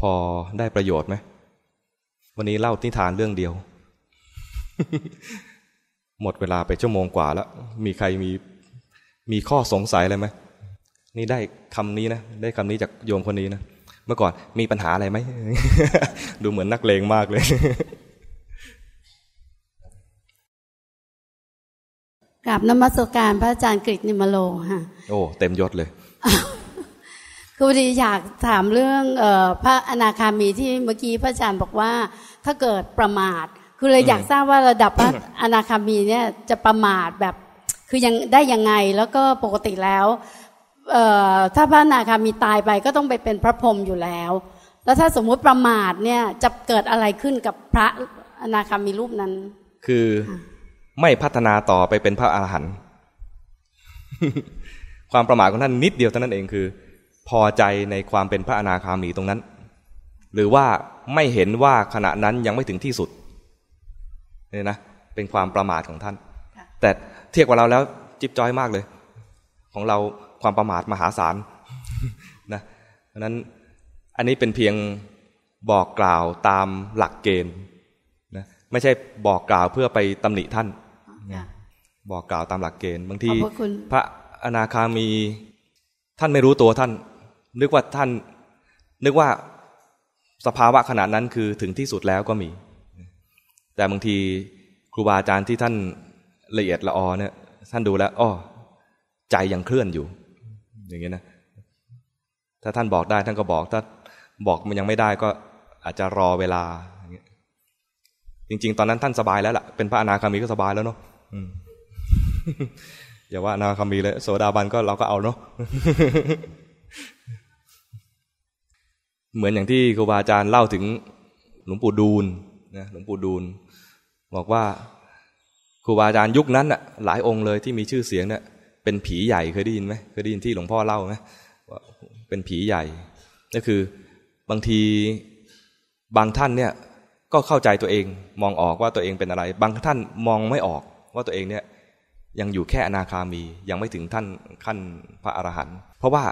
พอได้ประโยชน์ไหม วันนี้เล่านิทานเรื่องเดียว หมดเวลาไปชั่วโมงกว่าแล้ว มีใครมีมีข้อสงสัยอะไรไหมนี่ได้คำนี้นะ ได้คำนี้จากโยมคนนี้นะ เมื่อก่อนมีปัญหาอะไรไหม ดูเหมือนนักเลงมากเลย กราบนมัสการพระอาจารย์กฤษนิมโลฮะโอ้ เต็มยศเลย คือพอดีอยากถามเรื่องเออพระอนาคามีที่เมื่อกี้พระอาจารย์บอกว่า ถ้าเกิดประมาท คือเลยอยากทราบว่าระดับพระอนาคามีเนี่ยจะประมาทแบบ คือยังได้ยังไงแล้วก็ปกติแล้วเอ่อถ้าพระอนาคามีตายไปก็ต้องไปเป็นพระพรหมอยู่แล้ว แล้วถ้าสมมุติประมาทเนี่ยจะเกิดอะไรขึ้นกับพระอนาคามีรูปนั้น คือไม่พัฒนาต่อไปเป็นพระอาหารหันต์ความประมาทของท่านนิดเดียวเท่านั้นเองคือ พอใจในความเป็นพระอนาคามีตรงนั้น หรือว่าไม่เห็นว่าขณะนั้นยังไม่ถึงที่สุดเนี่ยนะเป็นความประมาทของท่าน แต่เทียบกับเราแล้วจิ๊บจ้อยมากเลย ของเราความประมาทมหาศาลนะเพราะนั้นอันนี้เป็นเพียงบอกกล่าวตามหลักเกณฑ์นะไม่ใช่บอกกล่าวเพื่อไปตำหนิท่าน บอกกล่าวตามหลักเกณฑ์บางทีขอบพระคุณพระอนาคามีท่านไม่รู้ตัวท่าน นึกว่าท่าน นึกว่าสภาวะขนาดนั้นคือถึงที่สุดแล้วก็มี แต่บางทีครูบาอาจารย์ที่ท่านละเอียดละออเนี่ยท่านดูแล้วอ้อใจยังเคลื่อนอยู่ อย่างเงี้ยนะ ถ้าท่านบอกได้ท่านก็บอก ถ้าบอกมันยังไม่ได้ก็อาจจะรอเวลาจริง ๆ ตอนนั้นท่านสบายแล้วล่ะ เป็นพระอนาคามีก็สบายแล้วเนาะอืมอย่าว่าอนาคามีเลยโสดาบันก็เราก็เอาเนาะ เหมือนอย่างที่ครูบาอาจารย์เล่าถึงหลวงปู่ดูลนะหลวงปู่ดูล บอกว่าครูบาอาจารย์ยุคนั้นน่ะหลายองค์เลยที่มีชื่อเสียงเนี่ยเป็นผีใหญ่เคยได้ยินไหมเคยได้ยินที่หลวงพ่อเล่าไหมว่าเป็นผีใหญ่ ก็คือบางทีบางท่านเนี่ยก็เข้าใจตัวเองมองออกว่าตัวเองเป็นอะไร บางท่านมองไม่ออกว่าตัวเองเนี่ยยังอยู่แค่อนาคามียังไม่ถึงท่านขั้นพระอรหันต์เพราะว่า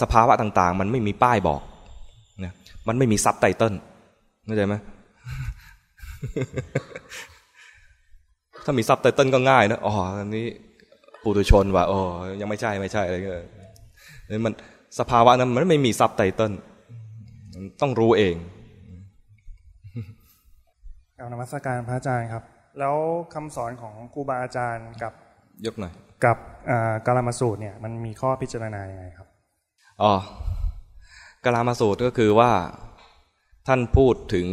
สภาวะต่างๆ มันไม่มีป้ายบอก นะมันไม่มีซับไตเติลเข้าใจไหมถ้ามีซับไตเติลก็ง่ายนะอ๋ออันนี้ปุถุชนว่ะอ๋อยังไม่ใช่ไม่ใช่อะไรเงี้ยนี่มันสภาวะนั้นมันไม่มีซับไตเติลมันต้องรู้เองกราบนมัสการพระอาจารย์ครับ แล้วคำสอนของครูบาอาจารย์กับยกหน่อยกับอ่ากาลามาสูตรเนี่ย มันมีข้อพิจารณาอย่างไงครับอ๋อ กลามาสูตรก็คือว่าท่านพูดถึง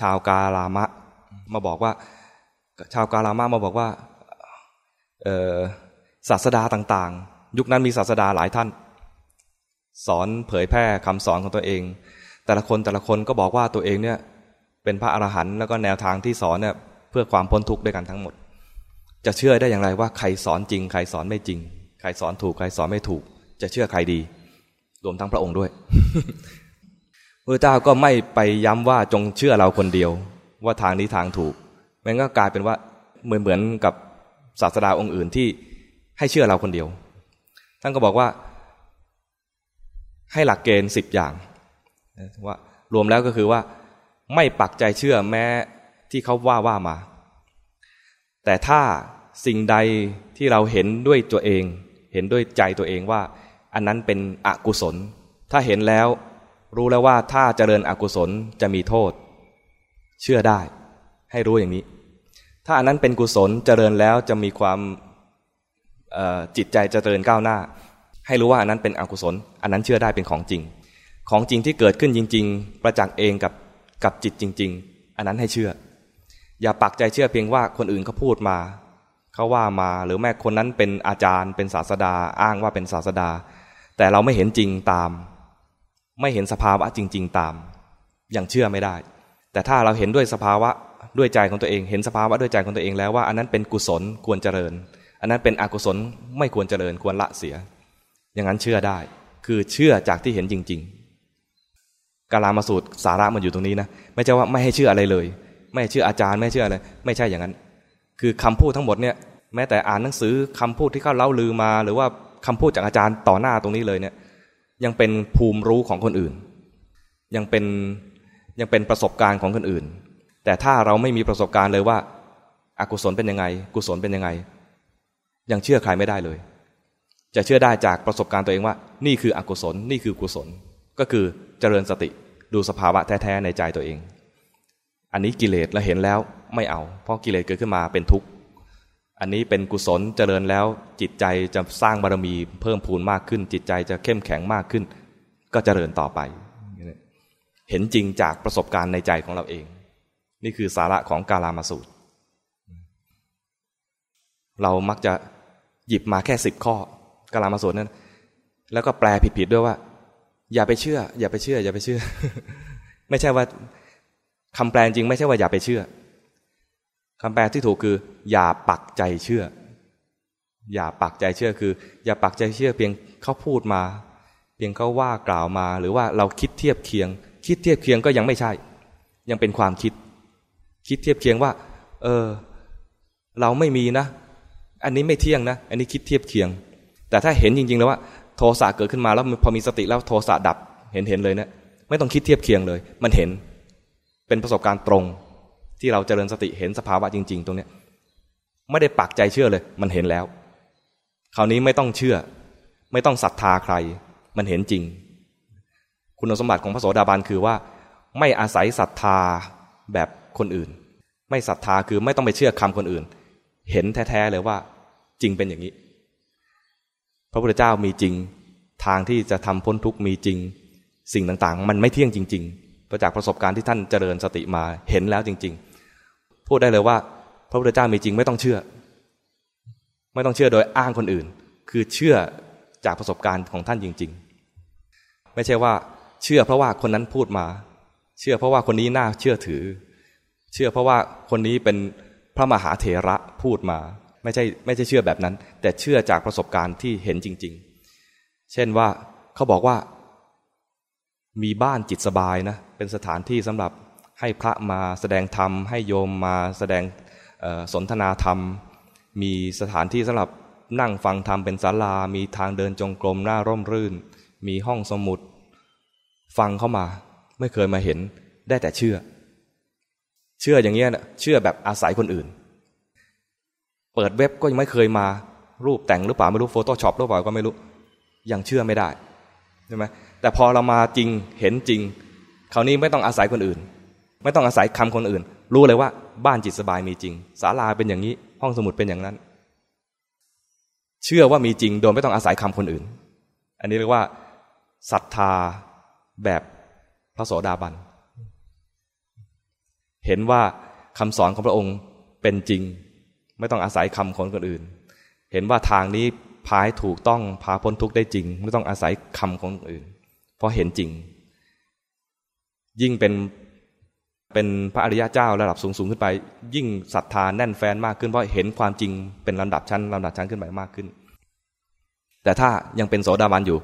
ชาวกาลามะ มาบอกว่า ชาวกาลามะมาบอกว่าศาสดาต่างๆ ยุคนั้นมีศาสดาหลายท่าน สอนเผยแพร่คำสอนของตัวเอง แต่ละคนแต่ละคนก็บอกว่าตัวเองเนี่ยเป็นพระอรหันต์แล้วก็แนวทางที่สอนเนี่ยเพื่อความพ้นทุกข์ด้วยกันทั้งหมด จะเชื่อได้อย่างไรว่าใครสอนจริง ใครสอนไม่จริง ใครสอนถูกใครสอนไม่ถูก จะเชื่อใครดี รวมทั้งพระองค์ด้วยพระเจ้าก็ไม่ไปย้ำว่าจงเชื่อเราคนเดียว ว่าทางนี้ทางถูกมันก็กลายเป็นว่าเหมือนเหมือนกับศาสดาองค์อื่นที่ให้เชื่อเราคนเดียว ท่านก็บอกว่า ให้หลักเกณฑ์สิบอย่างว่ารวมแล้วก็คือว่า ไม่ปักใจเชื่อแม้ที่เขาว่าว่ามา แต่ถ้าสิ่งใดที่เราเห็นด้วยตัวเอง เห็นด้วยใจตัวเองว่า อันนั้นเป็นอกุศล ถ้าเห็นแล้ว รู้แล้วว่าถ้าเจริญอกุศลจะมีโทษ เชื่อได้ ให้รู้อย่างนี้ ถ้าอันนั้นเป็นกุศลเจริญแล้วจะมีความจิตใจเจริญก้าวหน้า ให้รู้ว่าอันนั้นเป็นอกุศล อันนั้นเชื่อได้เป็นของจริง ของจริงที่เกิดขึ้นจริง ๆ ประจักษ์เองกับกับจิตจริง ๆ อันนั้นให้เชื่อ อย่าปักใจเชื่อเพียงว่าคนอื่นเขาพูดมา เขาว่ามาหรือแม้คนนั้นเป็นอาจารย์เป็นศาสดา อ้างว่าเป็นศาสดา แต่เราไม่เห็นจริงตาม ไม่เห็นสภาวะจริง ๆ ตามยังเชื่อไม่ได้ แต่ถ้าเราเห็นด้วยสภาวะด้วยใจของตัวเอง เห็นสภาวะด้วยใจของตัวเองแล้วว่าอันนั้นเป็นกุศลควรเจริญ อันนั้นเป็นอกุศลไม่ควรเจริญควรละเสีย อย่างนั้นเชื่อได้ คือเชื่อจากที่เห็นจริง ๆ กาลามาสูตรสาระมันอยู่ตรงนี้นะไม่ใช่ว่าไม่ให้เชื่ออะไรเลย ไม่เชื่ออาจารย์ไม่เชื่ออะไรไม่ใช่อย่างนั้น คือคำพูดทั้งหมดเนี่ย แม้แต่อ่านหนังสือคำพูดที่เขาเล่าลือมา หรือว่าคำพูดจากอาจารย์ต่อหน้าตรงนี้เลยเนี่ย ยังเป็นภูมิรู้ของคนอื่น ยังเป็นยังเป็นประสบการณ์ของคนอื่น แต่ถ้าเราไม่มีประสบการณ์เลยว่าอากุศลเป็นยังไง กุศลเป็นยังไง ยังเชื่อใครไม่ได้เลย จะเชื่อได้จากประสบการณ์ตัวเองว่า นี่คืออกุศล นี่คือกุศล ก็คือเจริญสติดูสภาวะแท้ๆในใจตัวเอง อันนี้กิเลสเราเห็นแล้วไม่เอา เพราะกิเลสเกิดขึ้นมาเป็นทุกข์ อันนี้เป็นกุศลเจริญแล้วจิตใจจะสร้างบารมีเพิ่มพูนมากขึ้น จิตใจจะเข้มแข็งมากขึ้น ก็เจริญต่อไป เห็นจริงจากประสบการณ์ในใจของเราเอง นี่คือสาระของกาลามาสูตร เรามักจะหยิบมาแค่สิบข้อกาลามาสูตรนั้น แล้วก็แปลผิดๆด้วยว่า อย่าไปเชื่อ อย่าไปเชื่อ อย่าไปเชื่อ ไม่ใช่ว่าคำแปลจริงไม่ใช่ว่าอย่าไปเชื่อ คำแปลที่ถูกคือ อย่าปักใจเชื่อ อย่าปักใจเชื่อคือ อย่าปักใจเชื่อเพียงเขาพูดมา เพียงเขาว่ากล่าวมา หรือว่าเราคิดเทียบเคียง คิดเทียบเคียงก็ยังไม่ใช่ ยังเป็นความคิด คิดเทียบเคียงว่า เออ เราไม่มีนะ อันนี้ไม่เที่ยงนะ อันนี้คิดเทียบเคียง แต่ถ้าเห็นจริง ๆ แล้วว่า โทสะเกิดขึ้นมาแล้วพอมีสติแล้วโทสะดับเห็นเห็นเลยเนะไม่ต้องคิดเทียบเคียงเลย มันเห็น เป็นประสบการณ์ตรง ที่เราเจริญสติเห็นสภาวะจริง ๆ ตรงเนี้ยไม่ได้ปักใจเชื่อเลย มันเห็นแล้ว คราวนี้ไม่ต้องเชื่อ ไม่ต้องศรัทธาใคร มันเห็นจริง คุณสมบัติของพระโสดาบันคือว่า ไม่อาศัยศรัทธาแบบคนอื่น ไม่ศรัทธาคือไม่ต้องไปเชื่อคำคนอื่น เห็นแท้ๆเลยว่า จริงเป็นอย่างนี้ พระพุทธเจ้ามีจริง ทางที่จะทำพ้นทุกข์มีจริง สิ่งต่างๆ มันไม่เที่ยงจริง ๆ ประจากประสบการณ์ที่ท่านเจริญสติมาเห็นแล้วจริง ๆ พูดได้เลยว่า พระพุทธเจ้ามีจริงไม่ต้องเชื่อ ไม่ต้องเชื่อโดยอ้างคนอื่น คือเชื่อจากประสบการณ์ของท่านจริง ๆ ไม่ใช่ว่าเชื่อเพราะว่าคนนั้นพูดมา เชื่อเพราะว่าคนนี้น่าเชื่อถือ เชื่อเพราะว่าคนนี้เป็นพระมหาเถระพูดมา ไม่ใช่ไม่ใช่เชื่อแบบนั้น แต่เชื่อจากประสบการณ์ที่เห็นจริง ๆ เช่นว่าเขาบอกว่า มีบ้านจิตสบายนะเป็นสถานที่สำหรับ ให้พระมาแสดงธรรม ให้โยมมาแสดงสนทนาธรรม มีสถานที่สำหรับนั่งฟังธรรมเป็นศาลา มีทางเดินจงกรมหน้าร่มรื่น มีห้องสมุด ฟังเข้ามาไม่เคยมาเห็นได้แต่เชื่อ เชื่ออย่างเงี้ยเชื่อแบบอาศัยคนอื่น เปิดเว็บก็ยังไม่เคยมา รูปแต่งหรือเปล่าไม่รู้โฟโต้ช็อปหรือเปล่าก็ไม่รู้ ยังเชื่อไม่ได้ใช่ไหมแต่พอเรามาจริงเห็นจริง คราวนี้ไม่ต้องอาศัยคนอื่น ไม่ต้องอาศัยคำคนอื่น รู้เลยว่าบ้านจิตสบายมีจริงศาลาเป็นอย่างนี้ ห้องสมุดเป็นอย่างนั้น เชื่อว่ามีจริง โดยไม่ต้องอาศัยคำคนอื่น อันนี้เรียกว่าศรัทธาแบบพระโสดาบัน เห็นว่าคำสอนของพระองค์เป็นจริง ไม่ต้องอาศัยคำคนคนอื่น เห็นว่าทางนี้พายถูกต้องพาพ้นทุกข์ได้จริง ไม่ต้องอาศัยคำของคนอื่น เพราะเห็นจริง ยิ่งเป็น เป็นพระอริยะเจ้าระดับสูงสูงขึ้นไป ยิ่งศรัทธาแน่นแฟนมากขึ้นเพราะเห็นความจริงเป็นลำดับชั้นลำดับชั้นขึ้นไปมากขึ้น แต่ถ้ายังเป็นโสดาบันอยู่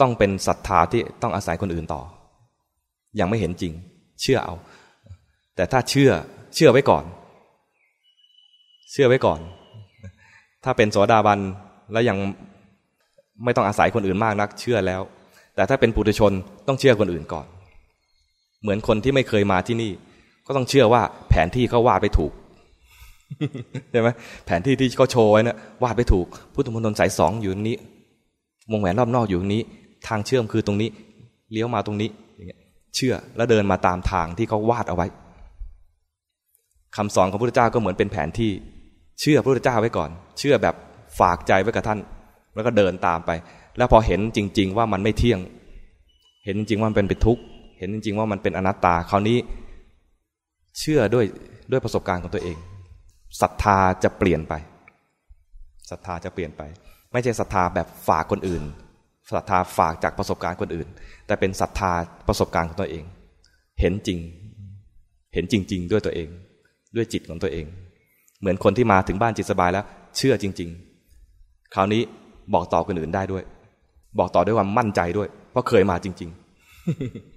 ต้องเป็นศรัทธาที่ต้องอาศัยคนอื่นต่อ ยังไม่เห็นจริง เชื่อเอา แต่ถ้าเชื่อเชื่อไว้ก่อน เชื่อไว้ก่อน ถ้าเป็นโสดาบันแล้วยังไม่ต้องอาศัยคนอื่นมากนัก เชื่อแล้ว แต่ถ้าเป็นปุถุชนต้องเชื่อคนอื่นก่อน เหมือนคนที่ไม่เคยมาที่นี่ ก็ต้องเชื่อว่าแผนที่เขาวาดไปถูกใช่ไหมแผนที่ที่เขาโชว์ไว้นะวาดไปถูกพุทธมณฑลสายสองอยู่ตรงนี้ วงแหวนรอบนอกอยู่ตรงนี้ ทางเชื่อมคือตรงนี้ เลี้ยวมาตรงนี้อย่างเงี้ยเชื่อแล้วเดินมาตามทางที่เขาวาดเอาไว้คำสอนของพระพุทธเจ้าก็เหมือนเป็นแผนที่ เชื่อพระพุทธเจ้าไว้ก่อน เชื่อแบบฝากใจไว้กับท่าน แล้วก็เดินตามไป แล้วพอเห็นจริง ๆ ว่ามันไม่เที่ยง เห็นจริงว่ามันเป็นเป็นทุกข์ เห็นจริง ๆ ว่ามันเป็นอนัตตา คราวนี้เชื่อด้วยด้วยประสบการณ์ของตัวเองศรัทธาจะเปลี่ยนไปศรัทธาจะเปลี่ยนไป ไม่ใช่ศรัทธาแบบฝากคนอื่นศรัทธาฝากจากประสบการณ์คนอื่น แต่เป็นศรัทธาประสบการณ์ของตัวเอง เห็นจริง เห็นจริง ๆ ด้วยตัวเอง ด้วยจิตของตัวเอง เหมือนคนที่มาถึงบ้านจิตสบายแล้ว เชื่อจริง ๆ คราวนี้บอกต่อคนอื่นได้ด้วย บอกต่อด้วยความมั่นใจด้วย เพราะเคยมาจริง ๆ